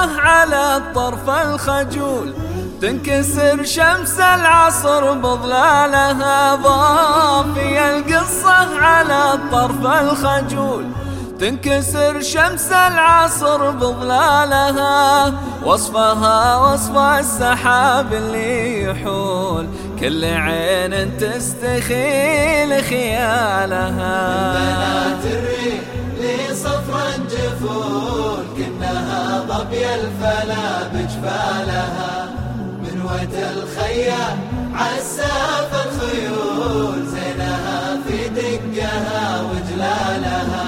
القصة على الطرف الخجول تنكسر شمس العصر بظلالها ضافي القصة على الطرف الخجول تنكسر شمس العصر بظلالها وصفها وصف السحاب اللي يحول كل عين تستخيل خيالها. بنات الريح لي صفرا ظبي الفلا بجبالها من ود الخيام عساف الخيول زينها في دقها وجلالها.